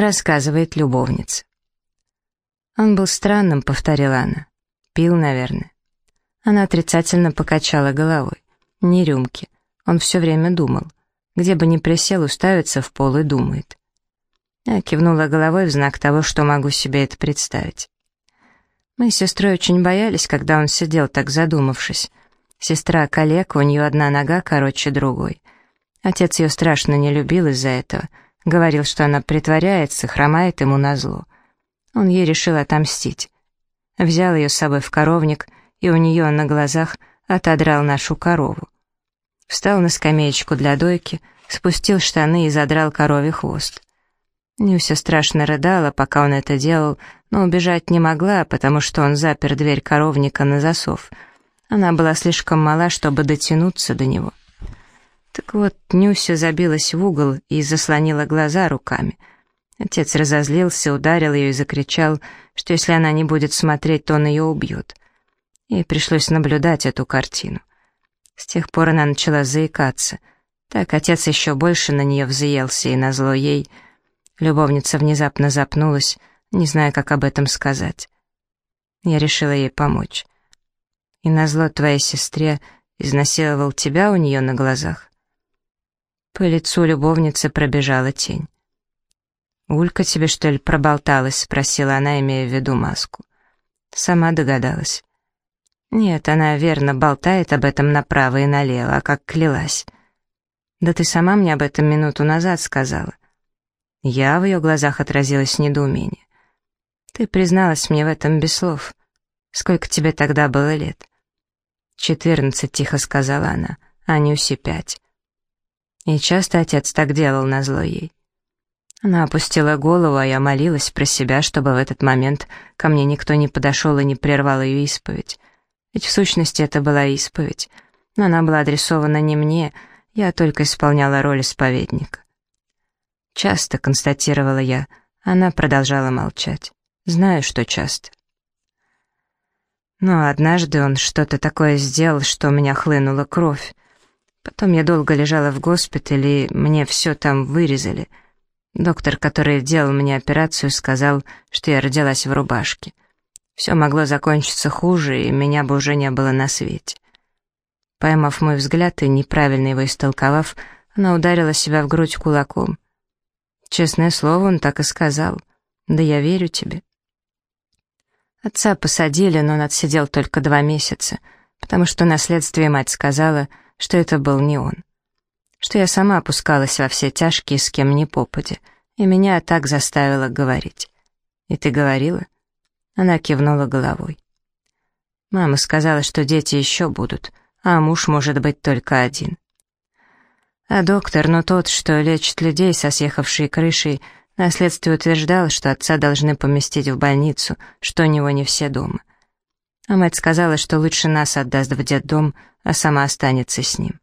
рассказывает любовница. «Он был странным», — повторила она. «Пил, наверное». Она отрицательно покачала головой. «Не рюмки. Он все время думал. Где бы ни присел, уставится в пол и думает». Я кивнула головой в знак того, что могу себе это представить. Мы с сестрой очень боялись, когда он сидел так задумавшись. Сестра калека, у нее одна нога короче другой. Отец ее страшно не любил из-за этого. Говорил, что она притворяется, хромает ему назло. Он ей решил отомстить. Взял ее с собой в коровник и у нее на глазах отодрал нашу корову. Встал на скамеечку для дойки, спустил штаны и задрал коровий хвост. Нюся страшно рыдала, пока он это делал, но убежать не могла, потому что он запер дверь коровника на засов. Она была слишком мала, чтобы дотянуться до него. Так вот, Нюся забилась в угол и заслонила глаза руками. Отец разозлился, ударил ее и закричал, что если она не будет смотреть, то он ее убьет. Ей пришлось наблюдать эту картину. С тех пор она начала заикаться. Так отец еще больше на нее взъелся, и назло ей... Любовница внезапно запнулась, не зная, как об этом сказать. Я решила ей помочь. И назло твоей сестре изнасиловал тебя у нее на глазах. По лицу любовницы пробежала тень. «Улька тебе, что ли, проболталась?» — спросила она, имея в виду маску. Сама догадалась. Нет, она верно болтает об этом направо и налево, а как клялась. Да ты сама мне об этом минуту назад сказала. Я в ее глазах отразилось недоумение. Ты призналась мне в этом без слов. Сколько тебе тогда было лет? Четырнадцать, тихо сказала она, а Нюсе пять. И часто отец так делал назло ей. Она опустила голову, а я молилась про себя, чтобы в этот момент ко мне никто не подошел и не прервал ее исповедь. Ведь в сущности это была исповедь, но она была адресована не мне, я только исполняла роль исповедника. Часто, констатировала я, она продолжала молчать. Знаю, что часто. Но однажды он что-то такое сделал, что у меня хлынула кровь. Потом я долго лежала в госпитале, и мне все там вырезали. Доктор, который делал мне операцию, сказал, что я родилась в рубашке. Все могло закончиться хуже, и меня бы уже не было на свете. Поймав мой взгляд и неправильно его истолковав, она ударила себя в грудь кулаком. Честное слово, он так и сказал. «Да я верю тебе». Отца посадили, но он отсидел только два месяца, потому что на следствии мать сказала, что это был не он. Что я сама опускалась во все тяжкие с кем ни попадя, и меня так заставила говорить. «И ты говорила?» Она кивнула головой. Мама сказала, что дети еще будут, а муж может быть только один. А доктор, ну тот, что лечит людей со съехавшей крышей, на следствии утверждал, что отца должны поместить в больницу, что у него не все дома. А мать сказала, что лучше нас отдаст в детдом, а сама останется с ним.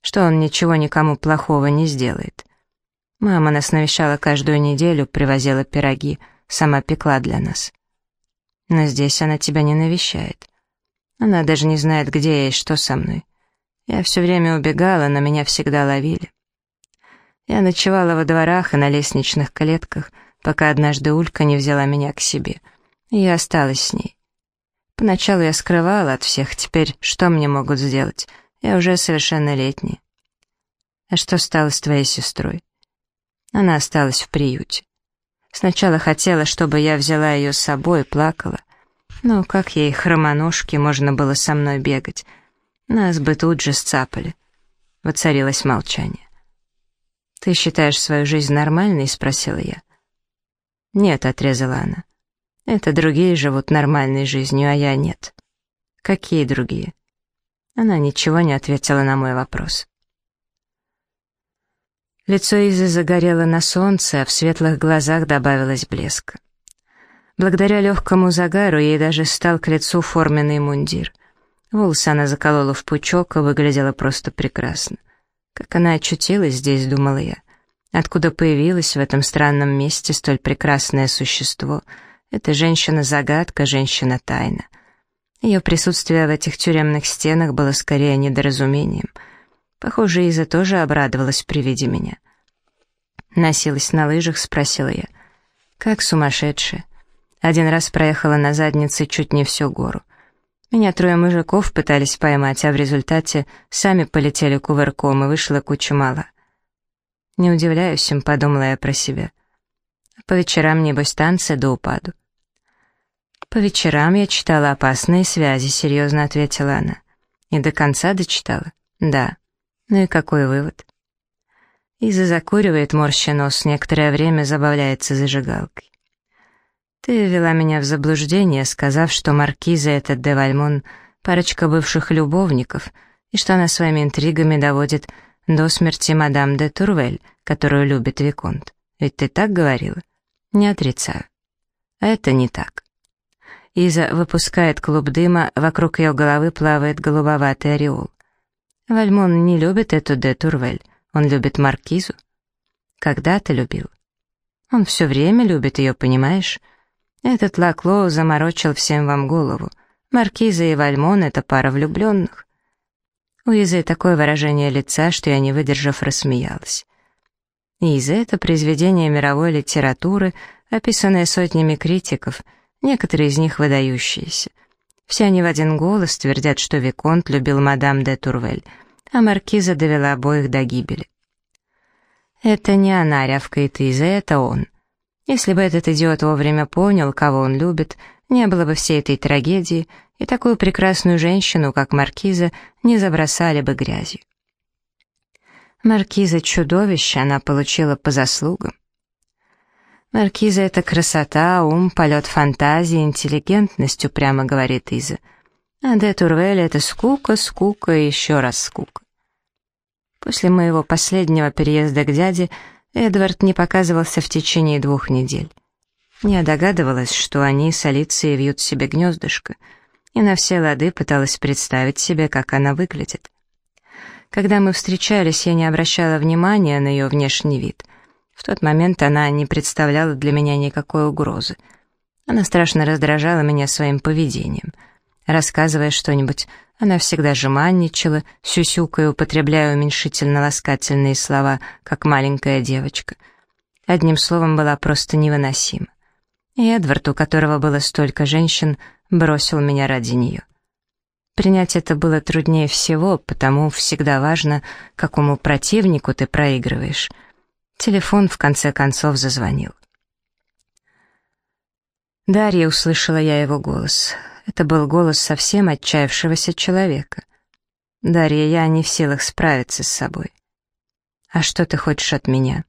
Что он ничего никому плохого не сделает. Мама нас навещала каждую неделю, привозила пироги, сама пекла для нас. Но здесь она тебя не навещает. Она даже не знает, где я и что со мной. Я все время убегала, но меня всегда ловили. Я ночевала во дворах и на лестничных клетках, пока однажды Улька не взяла меня к себе. И я осталась с ней. Поначалу я скрывала от всех, теперь что мне могут сделать? Я уже совершеннолетняя. А что стало с твоей сестрой? Она осталась в приюте. Сначала хотела, чтобы я взяла ее с собой, плакала. Но как ей, хромоножке, можно было со мной бегать? Нас бы тут же сцапали. Воцарилось молчание. «Ты считаешь свою жизнь нормальной?» — спросила я. «Нет», — отрезала она. «Это другие живут нормальной жизнью, а я нет». «Какие другие?» Она ничего не ответила на мой вопрос. Лицо Изы загорело на солнце, а в светлых глазах добавилось блеска. Благодаря легкому загару ей даже стал к лицу форменный мундир. Волосы она заколола в пучок и выглядела просто прекрасно. Как она очутилась здесь, думала я. Откуда появилась в этом странном месте столь прекрасное существо? Эта женщина-загадка, женщина-тайна. Ее присутствие в этих тюремных стенах было скорее недоразумением — Похоже, Иза тоже обрадовалась при виде меня. «Носилась на лыжах?» — спросила я. Как сумасшедшая. Один раз проехала на заднице чуть не всю гору. Меня трое мужиков пытались поймать, а в результате сами полетели кувырком, и вышла куча мала. Не удивляюсь им, подумала я про себя. По вечерам, небось, танцы до упаду. По вечерам я читала «Опасные связи», серьезно ответила она. И до конца дочитала? Да. Ну и какой вывод? Иза закуривает, морща нос, некоторое время забавляется зажигалкой. Ты ввела меня в заблуждение, сказав, что маркиза — это де Вальмон, парочка бывших любовников, и что она своими интригами доводит до смерти мадам де Турвель, которую любит Виконт. Ведь ты так говорила? Не отрицаю. А это не так. Иза выпускает клуб дыма, вокруг ее головы плавает голубоватый ореол. Вальмон не любит эту де Турвель, он любит маркизу. Когда-то любил. Он все время любит ее, понимаешь? Этот Лаклоу заморочил всем вам голову. Маркиза и Вальмон — это пара влюбленных. У Изы такое выражение лица, что я, не выдержав, рассмеялась. Иза — это произведение мировой литературы, описанное сотнями критиков, некоторые из них выдающиеся. Все они в один голос твердят, что Виконт любил мадам де Турвель, а Маркиза довела обоих до гибели. Это не она рявкает Иза, это он — если бы этот идиот вовремя понял, кого он любит, не было бы всей этой трагедии, и такую прекрасную женщину, как Маркиза, не забросали бы грязью. Маркиза — чудовище, она получила по заслугам. Маркиза — это красота, ум, полет фантазии, интеллигентность, упрямо говорит Иза. А де Турвель — это скука, скука и еще раз скука. После моего последнего переезда к дяде Эдвард не показывался в течение двух недель. Я догадывалась, что они с Алицией вьют себе гнездышко, и на все лады пыталась представить себе, как она выглядит. Когда мы встречались, я не обращала внимания на ее внешний вид. В тот момент она не представляла для меня никакой угрозы. Она страшно раздражала меня своим поведением. Рассказывая что-нибудь, она всегда жеманничала, сюсюкая, употребляя уменьшительно-ласкательные слова, как маленькая девочка. Одним словом, была просто невыносима. И Эдвард, у которого было столько женщин, бросил меня ради нее. Принять это было труднее всего, потому всегда важно, какому противнику ты проигрываешь. Телефон в конце концов зазвонил. Дарья услышала я его голос. Это был голос совсем отчаявшегося человека. «Дарья, я не в силах справиться с собой». «А что ты хочешь от меня?»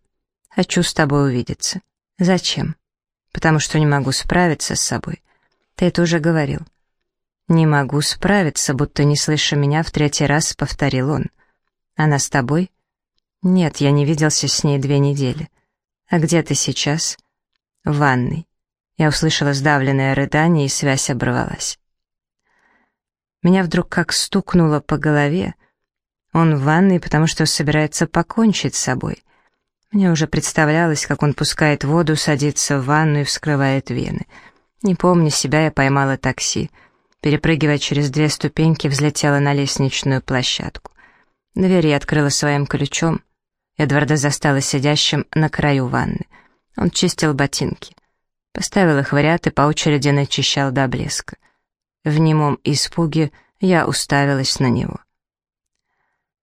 «Хочу с тобой увидеться». «Зачем?» «Потому что не могу справиться с собой». «Ты это уже говорил». «Не могу справиться, будто не слыша меня, в третий раз повторил он». «Она с тобой?» «Нет, я не виделся с ней две недели». «А где ты сейчас?» «В ванной». Я услышала сдавленное рыдание, и связь оборвалась. Меня вдруг как стукнуло по голове. Он в ванной, потому что собирается покончить с собой. Мне уже представлялось, как он пускает воду, садится в ванну и вскрывает вены. Не помня себя, я поймала такси. Перепрыгивая через две ступеньки, взлетела на лестничную площадку. Дверь я открыла своим ключом. Эдварда застала сидящим на краю ванны. Он чистил ботинки. Поставил их в ряд и по очереди начищал до блеска. В немом испуге я уставилась на него.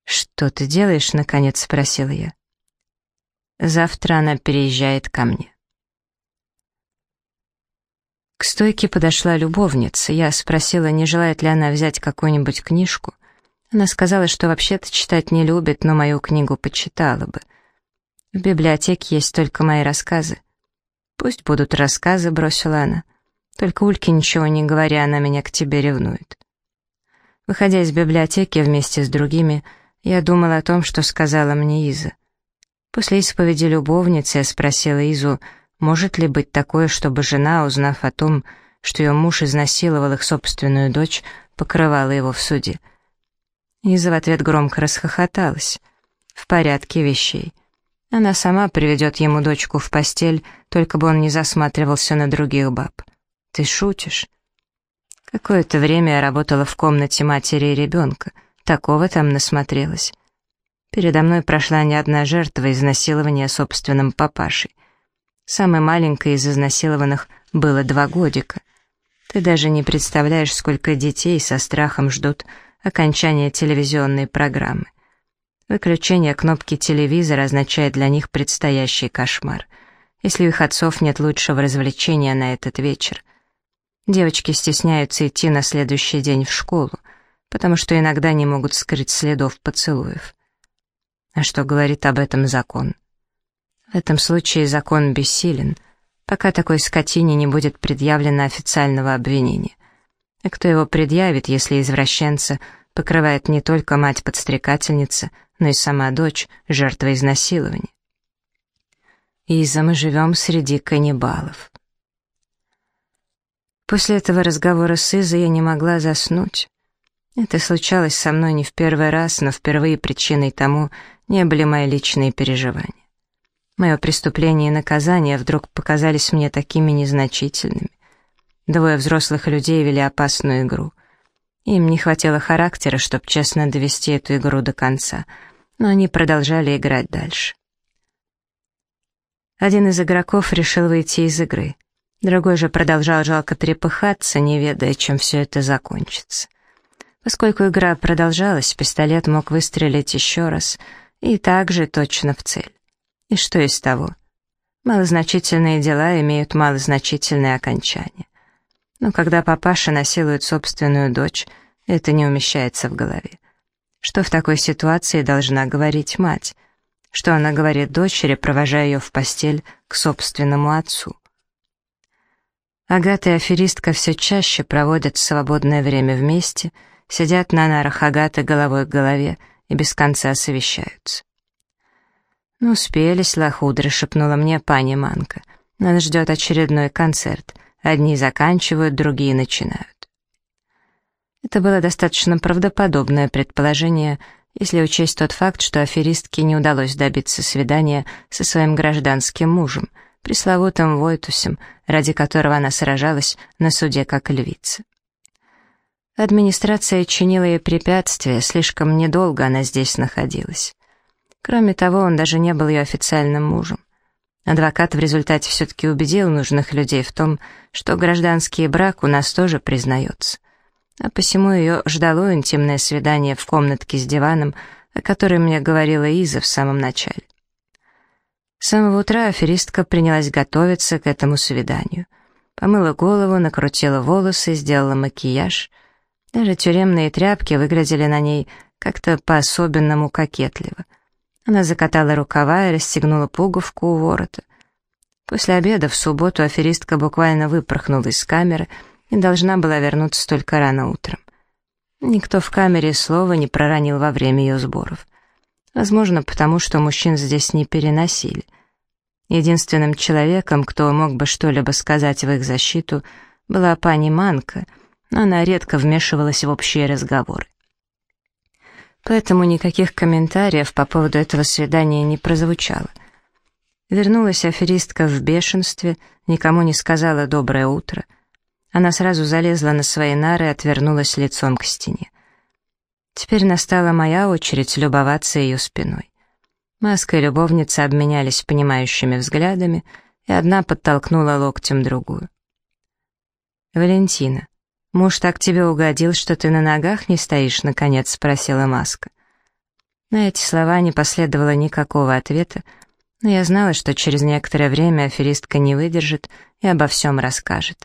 «Что ты делаешь?» — наконец спросила я. «Завтра она переезжает ко мне». К стойке подошла любовница. Я спросила, не желает ли она взять какую-нибудь книжку. Она сказала, что вообще-то читать не любит, но мою книгу почитала бы. В библиотеке есть только мои рассказы. «Пусть будут рассказы», — бросила она. «Только Ульке ничего не говоря, она меня к тебе ревнует». Выходя из библиотеки вместе с другими, я думала о том, что сказала мне Иза. После исповеди любовницы я спросила Изу, может ли быть такое, чтобы жена, узнав о том, что ее муж изнасиловал их собственную дочь, покрывала его в суде. Иза в ответ громко расхохоталась. «В порядке вещей. Она сама приведет ему дочку в постель, только бы он не засматривался на других баб. Ты шутишь? Какое-то время я работала в комнате матери и ребенка. Такого там насмотрелась. Передо мной прошла не одна жертва изнасилования собственным папашей. Самой маленькой из изнасилованных было два годика. Ты даже не представляешь, сколько детей со страхом ждут окончания телевизионной программы. Выключение кнопки телевизора означает для них предстоящий кошмар, если у их отцов нет лучшего развлечения на этот вечер. Девочки стесняются идти на следующий день в школу, потому что иногда не могут скрыть следов поцелуев. А что говорит об этом закон? В этом случае закон бессилен, пока такой скотине не будет предъявлено официального обвинения. А кто его предъявит, если извращенца покрывает не только мать-подстрекательница, но и сама дочь, жертва изнасилования? Иза, мы живем среди каннибалов. После этого разговора с Изой я не могла заснуть. Это случалось со мной не в первый раз, но впервые причиной тому не были мои личные переживания. Мое преступление и наказание вдруг показались мне такими незначительными. Двое взрослых людей вели опасную игру. Им не хватило характера, чтобы честно довести эту игру до конца, но они продолжали играть дальше. Один из игроков решил выйти из игры — Другой же продолжал жалко трепыхаться, не ведая, чем все это закончится. Поскольку игра продолжалась, пистолет мог выстрелить еще раз, и также точно в цель. И что из того? Малозначительные дела имеют малозначительное окончание. Но когда папаша насилует собственную дочь, это не умещается в голове. Что в такой ситуации должна говорить мать? Что она говорит дочери, провожая ее в постель к собственному отцу? Агата и аферистка все чаще проводят свободное время вместе, сидят на нарах Агаты головой к голове и без конца совещаются. «Ну, спелись, лохудры», — шепнула мне пани Манка. «Нас ждет очередной концерт. Одни заканчивают, другие начинают». Это было достаточно правдоподобное предположение, если учесть тот факт, что аферистке не удалось добиться свидания со своим гражданским мужем — пресловутым Войтусем, ради которого она сражалась на суде как львица. Администрация чинила ей препятствия, слишком недолго она здесь находилась. Кроме того, он даже не был ее официальным мужем. Адвокат в результате все-таки убедил нужных людей в том, что гражданский брак у нас тоже признается. А посему ее ждало интимное свидание в комнатке с диваном, о которой мне говорила Иза в самом начале. С самого утра аферистка принялась готовиться к этому свиданию. Помыла голову, накрутила волосы, сделала макияж. Даже тюремные тряпки выглядели на ней как-то по-особенному кокетливо. Она закатала рукава и расстегнула пуговку у ворота. После обеда в субботу аферистка буквально выпорхнула из камеры и должна была вернуться только рано утром. Никто в камере слова не проронил во время ее сборов. Возможно, потому что мужчин здесь не переносили. Единственным человеком, кто мог бы что-либо сказать в их защиту, была пани Манка, но она редко вмешивалась в общие разговоры. Поэтому никаких комментариев по поводу этого свидания не прозвучало. Вернулась аферистка в бешенстве, никому не сказала «доброе утро». Она сразу залезла на свои нары и отвернулась лицом к стене. Теперь настала моя очередь любоваться ее спиной. Маска и любовница обменялись понимающими взглядами, и одна подтолкнула локтем другую. «Валентина, муж так тебе угодил, что ты на ногах не стоишь?» — наконец спросила Маска. На эти слова не последовало никакого ответа, но я знала, что через некоторое время аферистка не выдержит и обо всем расскажет.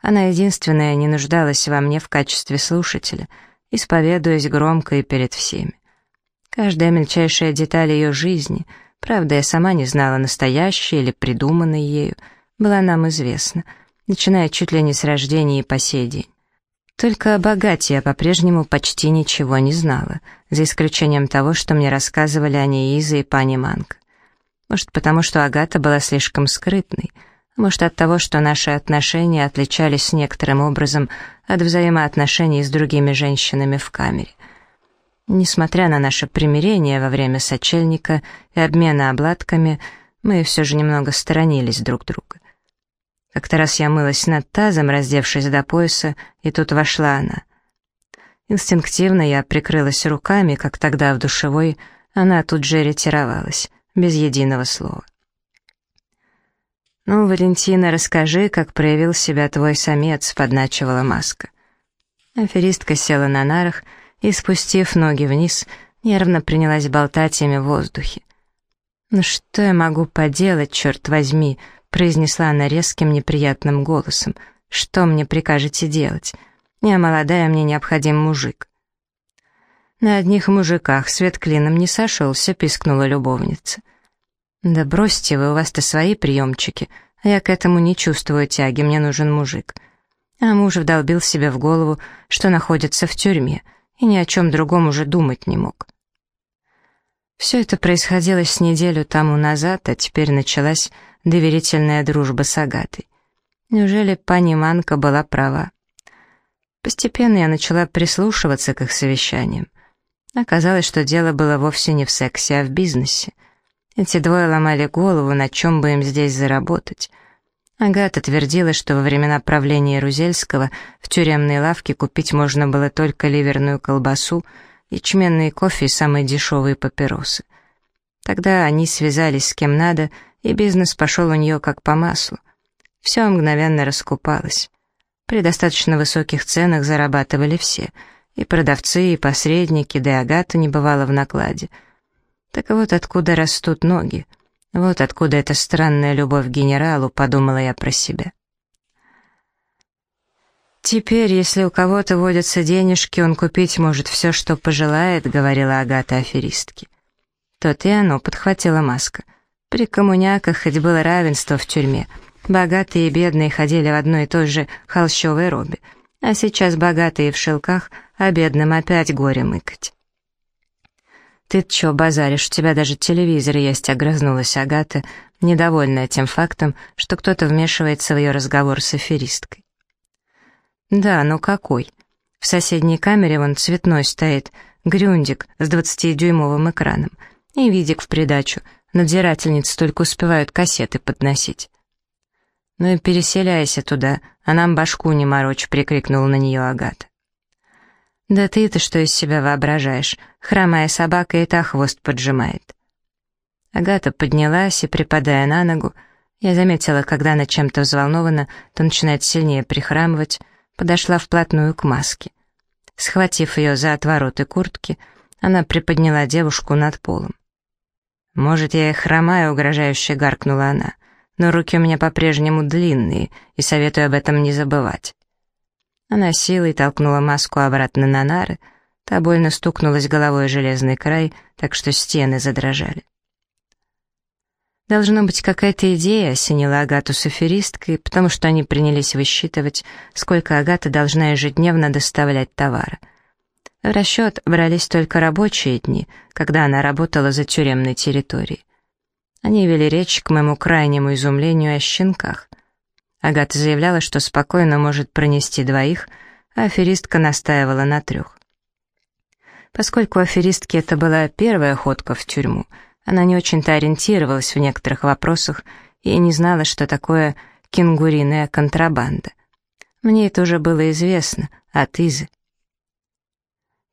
Она единственная не нуждалась во мне в качестве слушателя — исповедуясь громко и перед всеми. Каждая мельчайшая деталь ее жизни, правда, я сама не знала, настоящей или придуманной ею, была нам известна, начиная чуть ли не с рождения и по сей день. Только о богате я по-прежнему почти ничего не знала, за исключением того, что мне рассказывали о ней Иза и пани Манк. Может, потому что Агата была слишком скрытной, может, от того, что наши отношения отличались некоторым образом от взаимоотношений с другими женщинами в камере. Несмотря на наше примирение во время сочельника и обмена обладками, мы все же немного сторонились друг друга. Как-то раз я мылась над тазом, раздевшись до пояса, и тут вошла она. Инстинктивно я прикрылась руками, как тогда в душевой, она тут же ретировалась, без единого слова. «Ну, Валентина, расскажи, как проявил себя твой самец», — подначивала маска. Аферистка села на нарах и, спустив ноги вниз, нервно принялась болтать ими в воздухе. «Ну что я могу поделать, черт возьми?» — произнесла она резким неприятным голосом. «Что мне прикажете делать? Я молодая, мне необходим мужик». «На одних мужиках свет клином не сошелся», — пискнула любовница. «Да бросьте вы, у вас-то свои приемчики, а я к этому не чувствую тяги, мне нужен мужик». А муж вдолбил себе в голову, что находится в тюрьме, и ни о чем другом уже думать не мог. Все это происходило с неделю тому назад, а теперь началась доверительная дружба с Агатой. Неужели пани Манка была права? Постепенно я начала прислушиваться к их совещаниям. Оказалось, что дело было вовсе не в сексе, а в бизнесе. Эти двое ломали голову, на чем бы им здесь заработать. Агата твердила, что во времена правления Рузельского в тюремной лавке купить можно было только ливерную колбасу, ячменный кофе и самые дешевые папиросы. Тогда они связались с кем надо, и бизнес пошел у нее как по маслу. Все мгновенно раскупалось. При достаточно высоких ценах зарабатывали все — и продавцы, и посредники, да и Агата не бывала в накладе. Так вот откуда растут ноги. Вот откуда эта странная любовь к генералу, подумала я про себя. «Теперь, если у кого-то водятся денежки, он купить может все, что пожелает», — говорила Агата аферистке. Тот и оно подхватила маска. При коммуняках хоть было равенство в тюрьме. Богатые и бедные ходили в одной и той же холщовой робе, а сейчас богатые в шелках, а бедным опять горе мыкать. «Ты чё базаришь, у тебя даже телевизор есть», — огрызнулась Агата, недовольная тем фактом, что кто-то вмешивается в ее разговор с аферисткой. «Да, ну какой? В соседней камере вон цветной стоит, грюндик с двадцатидюймовым экраном, и видик в придачу, надзирательницы только успевают кассеты подносить». «Ну и переселяйся туда, а нам башку не морочь», — прикрикнула на нее Агата. «Да ты-то что из себя воображаешь? Хромая собака и та хвост поджимает». Агата поднялась и, припадая на ногу, я заметила, когда она чем-то взволнована, то начинает сильнее прихрамывать, подошла вплотную к маске. Схватив ее за отвороты куртки, она приподняла девушку над полом. «Может, я и хромаю?» — угрожающе гаркнула она. «Но руки у меня по-прежнему длинные, и советую об этом не забывать». Она силой толкнула маску обратно на нары, та больно стукнулась головой о железный край, так что стены задрожали. Должно быть, какая-то идея осенила Агату с аферисткой, потому что они принялись высчитывать, сколько Агата должна ежедневно доставлять товара. В расчет брались только рабочие дни, когда она работала за тюремной территорией. Они вели речь к моему крайнему изумлению о щенках. Агата заявляла, что спокойно может пронести двоих, а аферистка настаивала на трех. Поскольку аферистке это была первая ходка в тюрьму, она не очень-то ориентировалась в некоторых вопросах и не знала, что такое кенгуриная контрабанда. Мне это уже было известно от Изы.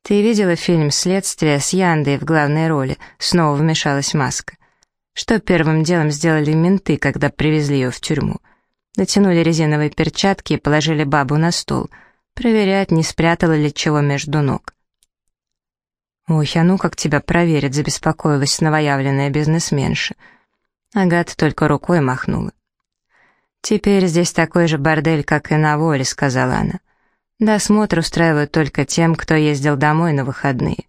«Ты видела фильм «Следствие» с Яндой в главной роли?» Снова вмешалась Маска. Что первым делом сделали менты, когда привезли ее в тюрьму? Натянули резиновые перчатки и положили бабу на стул. Проверять, не спрятала ли чего между ног. «Ой, а ну как тебя проверят», — забеспокоилась новоявленная бизнесменша. Агата только рукой махнула. «Теперь здесь такой же бордель, как и на воле», — сказала она. «Досмотр устраивают только тем, кто ездил домой на выходные.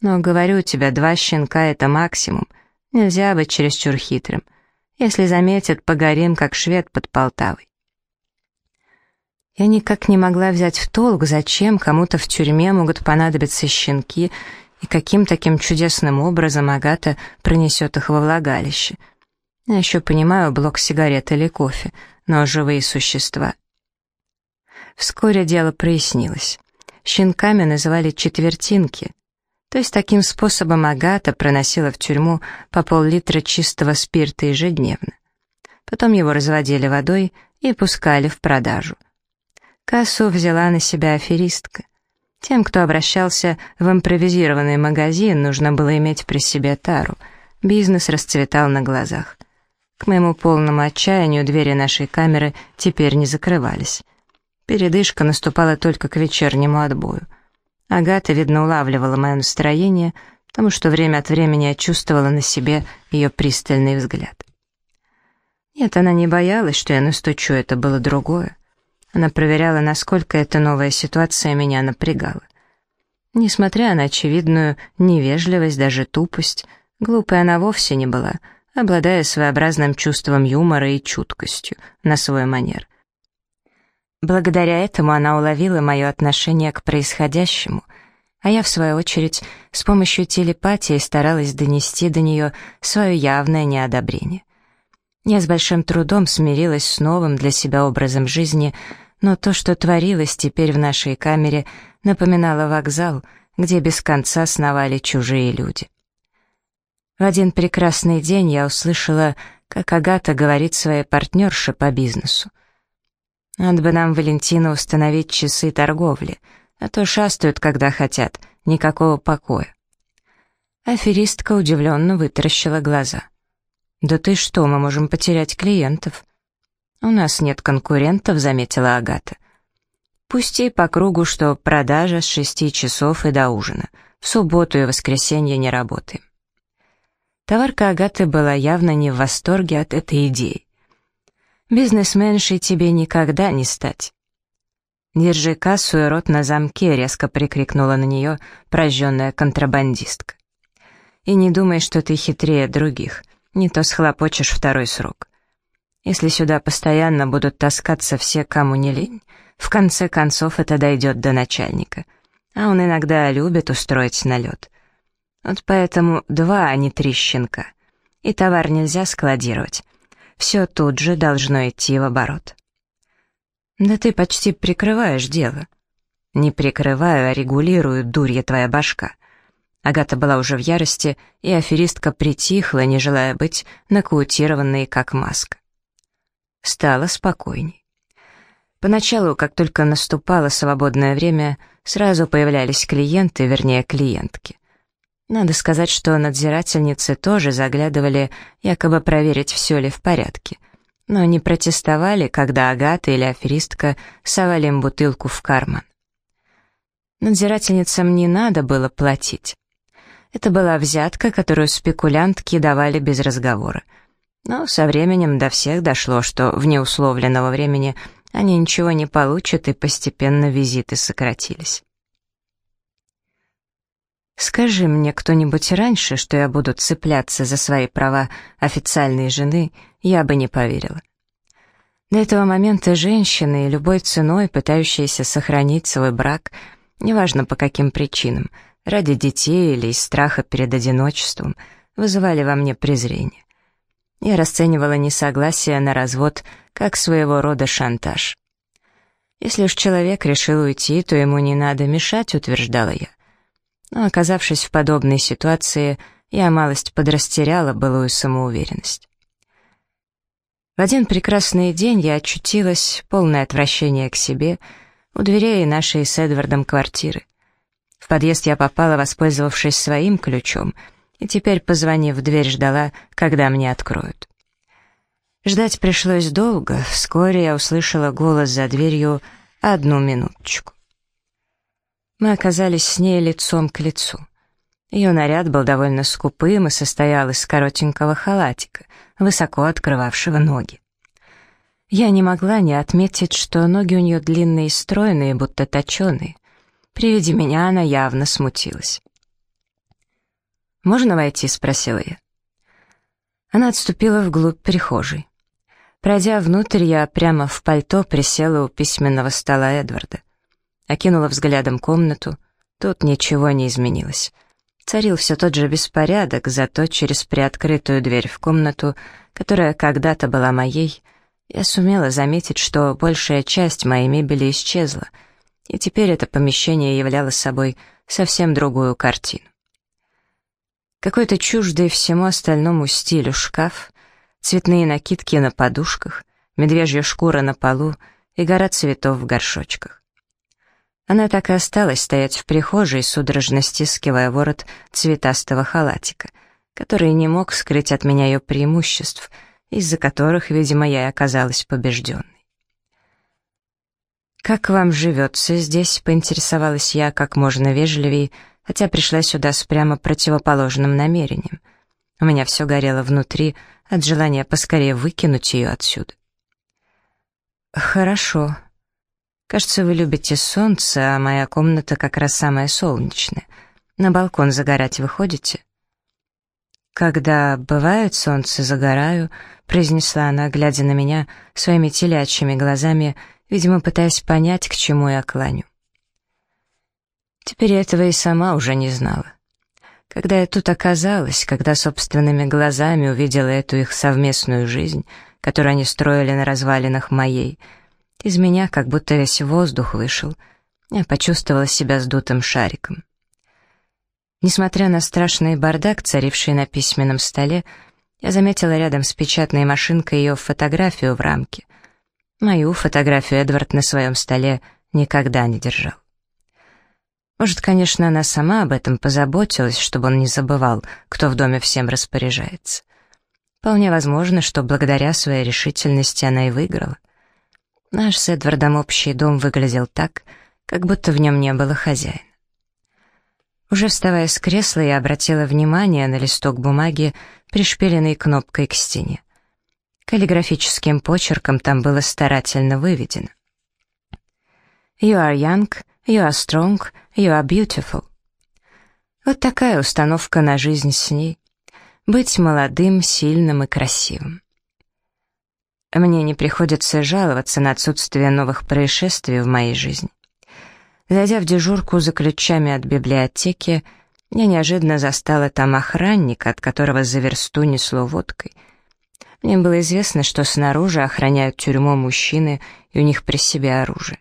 Но, говорю тебе, два щенка — это максимум. Нельзя быть чересчур хитрым. Если заметят, погорим, как швед под Полтавой. Я никак не могла взять в толк, зачем кому-то в тюрьме могут понадобиться щенки, и каким таким чудесным образом Агата пронесет их во влагалище. Я еще понимаю блок сигарет или кофе, но живые существа. Вскоре дело прояснилось. Щенками называли четвертинки, то есть таким способом Агата проносила в тюрьму по пол-литра чистого спирта ежедневно. Потом его разводили водой и пускали в продажу. Кассу взяла на себя аферистка. Тем, кто обращался в импровизированный магазин, нужно было иметь при себе тару. Бизнес расцветал на глазах. К моему полному отчаянию двери нашей камеры теперь не закрывались. Передышка наступала только к вечернему отбою. Агата, видно, улавливала мое настроение, потому что время от времени я чувствовала на себе ее пристальный взгляд. Нет, она не боялась, что я настучу, это было другое. Она проверяла, насколько эта новая ситуация меня напрягала. Несмотря на очевидную невежливость, даже тупость, глупой она вовсе не была — обладая своеобразным чувством юмора и чуткостью на свой манер. Благодаря этому она уловила мое отношение к происходящему, а я, в свою очередь, с помощью телепатии старалась донести до нее свое явное неодобрение. Я с большим трудом смирилась с новым для себя образом жизни, но то, что творилось теперь в нашей камере, напоминало вокзал, где без конца сновали чужие люди. В один прекрасный день я услышала, как Агата говорит своей партнерше по бизнесу. «Надо бы нам, Валентина, установить часы торговли, а то шастают, когда хотят, никакого покоя». Аферистка удивленно вытаращила глаза. «Да ты что, мы можем потерять клиентов?» «У нас нет конкурентов», — заметила Агата. «Пусти по кругу, что продажа с шести часов и до ужина. В субботу и воскресенье не работаем». Товарка Агаты была явно не в восторге от этой идеи. «Бизнесменшей тебе никогда не стать». «Держи кассу и рот на замке», — резко прикрикнула на нее прожженная контрабандистка. «И не думай, что ты хитрее других, не то схлопочешь второй срок. Если сюда постоянно будут таскаться все, кому не лень, в конце концов это дойдет до начальника, а он иногда любит устроить налет. Вот поэтому два, а не три щенка. И товар нельзя складировать. Все тут же должно идти в оборот. Да ты почти прикрываешь дело. Не прикрываю, а регулирую, дурья твоя башка. Агата была уже в ярости, и аферистка притихла, не желая быть нокаутированной, как маска. Стало спокойней. Поначалу, как только наступало свободное время, сразу появлялись клиенты, вернее, клиентки. Надо сказать, что надзирательницы тоже заглядывали, якобы проверить, все ли в порядке. Но не протестовали, когда Агата или аферистка совали им бутылку в карман. Надзирательницам не надо было платить. Это была взятка, которую спекулянтки давали без разговора. Но со временем до всех дошло, что вне условленного времени они ничего не получат, и постепенно визиты сократились. Скажи мне кто-нибудь раньше, что я буду цепляться за свои права официальной жены, я бы не поверила. До этого момента женщины, любой ценой пытающиеся сохранить свой брак, неважно по каким причинам, ради детей или из страха перед одиночеством, вызывали во мне презрение. Я расценивала несогласие на развод как своего рода шантаж. Если уж человек решил уйти, то ему не надо мешать, утверждала я. Но, оказавшись в подобной ситуации, я малость подрастеряла былую самоуверенность. В один прекрасный день я очутилась, полное отвращение к себе, у дверей нашей с Эдвардом квартиры. В подъезд я попала, воспользовавшись своим ключом, и теперь, позвонив в дверь, ждала, когда мне откроют. Ждать пришлось долго, вскоре я услышала голос за дверью «одну минуточку». Мы оказались с ней лицом к лицу. Ее наряд был довольно скупым и состоял из коротенького халатика, высоко открывавшего ноги. Я не могла не отметить, что ноги у нее длинные и стройные, будто точеные. При виде меня она явно смутилась. «Можно войти?» — спросила я. Она отступила вглубь прихожей. Пройдя внутрь, я прямо в пальто присела у письменного стола Эдварда. Окинула взглядом комнату. Тут ничего не изменилось. Царил все тот же беспорядок, зато через приоткрытую дверь в комнату, которая когда-то была моей, я сумела заметить, что большая часть моей мебели исчезла, и теперь это помещение являло собой совсем другую картину. Какой-то чуждый всему остальному стилю шкаф, цветные накидки на подушках, медвежья шкура на полу и гора цветов в горшочках. Она так и осталась стоять в прихожей, судорожно стискивая ворот цветастого халатика, который не мог скрыть от меня ее преимуществ, из-за которых, видимо, я и оказалась побежденной. «Как вам живется здесь?» — поинтересовалась я как можно вежливее, хотя пришла сюда с прямо противоположным намерением. У меня все горело внутри от желания поскорее выкинуть ее отсюда. «Хорошо. Кажется, вы любите солнце, а моя комната как раз самая солнечная. На балкон загорать выходите?» «Когда бывает солнце, загораю», — произнесла она, глядя на меня своими телячьими глазами, видимо, пытаясь понять, к чему я кланю. Теперь этого и сама уже не знала. Когда я тут оказалась, когда собственными глазами увидела эту их совместную жизнь, которую они строили на развалинах моей, из меня как будто весь воздух вышел. Я почувствовала себя сдутым шариком. Несмотря на страшный бардак, царивший на письменном столе, я заметила рядом с печатной машинкой ее фотографию в рамке. Мою фотографию Эдвард на своем столе никогда не держал. Может, конечно, она сама об этом позаботилась, чтобы он не забывал, кто в доме всем распоряжается. Вполне возможно, что благодаря своей решительности она и выиграла. Наш с Эдвардом общий дом выглядел так, как будто в нем не было хозяина. Уже вставая с кресла, я обратила внимание на листок бумаги, пришпиленный кнопкой к стене. Каллиграфическим почерком там было старательно выведено. «You are young, you are strong, you are beautiful». Вот такая установка на жизнь с ней. Быть молодым, сильным и красивым. Мне не приходится жаловаться на отсутствие новых происшествий в моей жизни. Зайдя в дежурку за ключами от библиотеки, я неожиданно застала там охранника, от которого за версту несло водкой. Мне было известно, что снаружи охраняют тюрьму мужчины, и у них при себе оружие.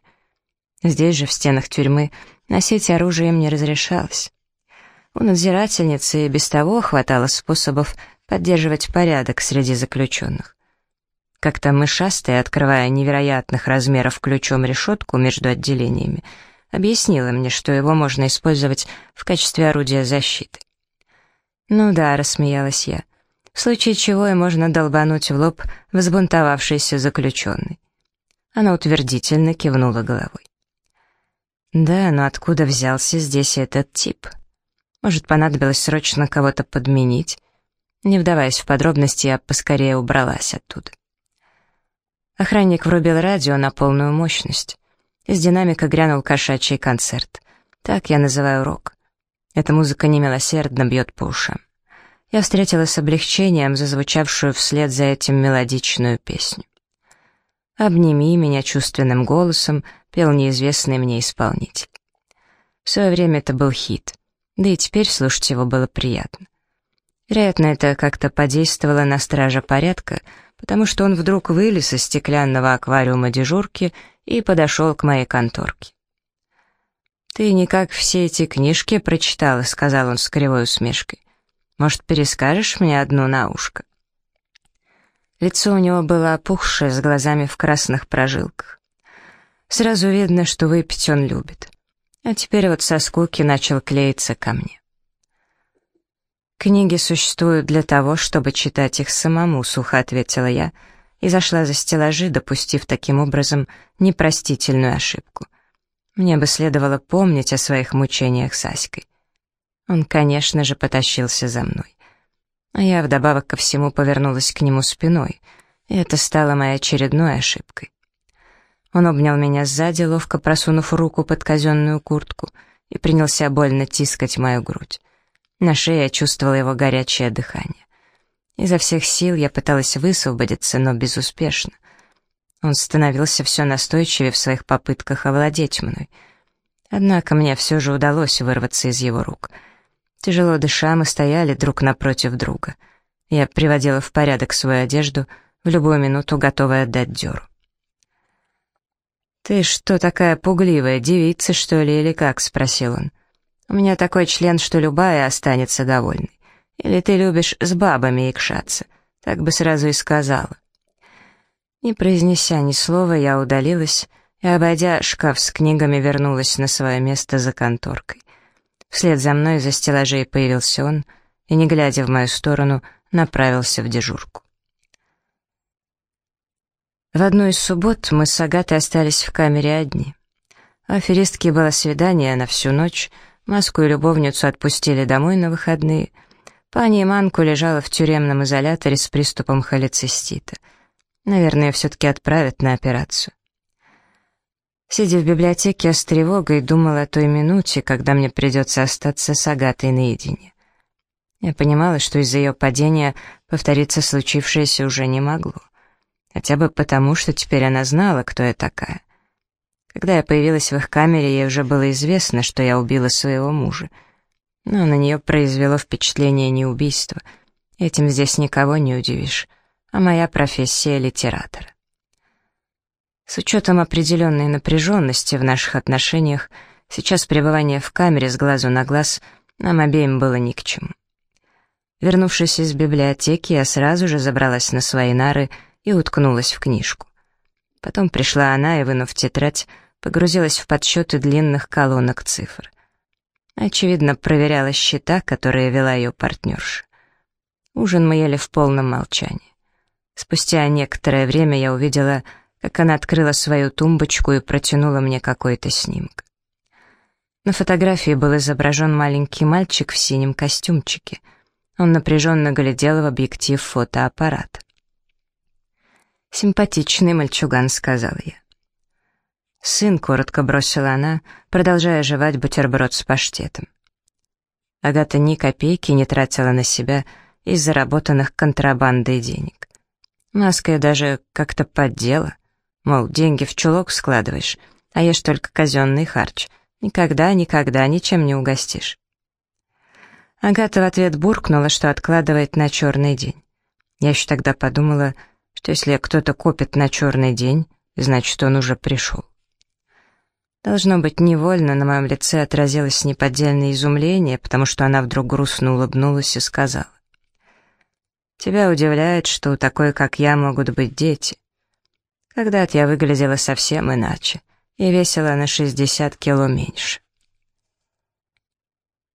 Здесь же, в стенах тюрьмы, носить оружие им не разрешалось. У надзирательницы и без того хватало способов поддерживать порядок среди заключенных. Как-то мышастая, открывая невероятных размеров ключом решетку между отделениями, объяснила мне, что его можно использовать в качестве орудия защиты. «Ну да», — рассмеялась я, в случае чего и можно долбануть в лоб взбунтовавшийся заключенный. Она утвердительно кивнула головой. «Да, но откуда взялся здесь этот тип? Может, понадобилось срочно кого-то подменить?» Не вдаваясь в подробности, я поскорее убралась оттуда. Охранник врубил радио на полную мощность. Из динамика грянул кошачий концерт. Так я называю рок. Эта музыка немилосердно бьет по ушам. Я встретила с облегчением зазвучавшую вслед за этим мелодичную песню. «Обними меня чувственным голосом», — пел неизвестный мне исполнитель. В свое время это был хит, да и теперь слушать его было приятно. Вероятно, это как-то подействовало на стража порядка, потому что он вдруг вылез из стеклянного аквариума дежурки и подошел к моей конторке. «Ты никак все эти книжки прочитала», — сказал он с кривой усмешкой. «Может, перескажешь мне одну на ушко?» Лицо у него было опухшее, с глазами в красных прожилках. Сразу видно, что выпить он любит. А теперь вот со скуки начал клеиться ко мне. «Книги существуют для того, чтобы читать их самому», — сухо ответила я, — и зашла за стеллажи, допустив таким образом непростительную ошибку. Мне бы следовало помнить о своих мучениях с Аськой. Он, конечно же, потащился за мной. А я вдобавок ко всему повернулась к нему спиной, и это стало моей очередной ошибкой. Он обнял меня сзади, ловко просунув руку под казенную куртку, и принялся больно тискать мою грудь. На шее я чувствовала его горячее дыхание. Изо всех сил я пыталась высвободиться, но безуспешно. Он становился все настойчивее в своих попытках овладеть мной. Однако мне все же удалось вырваться из его рук. Тяжело дыша, мы стояли друг напротив друга. Я приводила в порядок свою одежду, в любую минуту готовая отдать дёру. «Ты что такая пугливая, девица, что ли, или как?» — спросил он. «У меня такой член, что любая останется довольной». Или ты любишь с бабами икшаться? Так бы сразу и сказала». Не произнеся ни слова, я удалилась и, обойдя шкаф с книгами, вернулась на свое место за конторкой. Вслед за мной за стеллажей появился он и, не глядя в мою сторону, направился в дежурку. В одну из суббот мы с Агатой остались в камере одни. У аферистки было свидание на всю ночь, Маску и любовницу отпустили домой на выходные. Пани Иманку лежала в тюремном изоляторе с приступом холецистита. Наверное, все-таки отправят на операцию. Сидя в библиотеке, я с тревогой думала о той минуте, когда мне придется остаться с Агатой наедине. Я понимала, что из-за ее падения повториться случившееся уже не могло. Хотя бы потому, что теперь она знала, кто я такая. Когда я появилась в их камере, ей уже было известно, что я убила своего мужа. Но на нее произвело впечатление не убийства. Этим здесь никого не удивишь. А моя профессия — литератора. С учетом определенной напряженности в наших отношениях, сейчас пребывание в камере с глазу на глаз нам обеим было ни к чему. Вернувшись из библиотеки, я сразу же забралась на свои нары и уткнулась в книжку. Потом пришла она и, вынув тетрадь, погрузилась в подсчеты длинных колонок цифр. Очевидно, проверяла счета, которые вела ее партнерша. Ужин мы ели в полном молчании. Спустя некоторое время я увидела, как она открыла свою тумбочку и протянула мне какой-то снимок. На фотографии был изображен маленький мальчик в синем костюмчике. Он напряженно глядел в объектив фотоаппарата. «Симпатичный мальчуган», — сказала я. «Сын», — коротко бросила она, продолжая жевать бутерброд с паштетом. Агата ни копейки не тратила на себя из заработанных контрабандой денег. Маска даже как-то поддела. Мол, деньги в чулок складываешь, а ешь только казенный харч. Никогда, никогда ничем не угостишь. Агата в ответ буркнула, что откладывает на черный день. Я еще тогда подумала, что если кто-то копит на черный день, значит, он уже пришел. Должно быть, невольно на моем лице отразилось неподдельное изумление, потому что она вдруг грустно улыбнулась и сказала. «Тебя удивляет, что у такой, как я, могут быть дети. Когда-то я выглядела совсем иначе и весила на 60 кило меньше».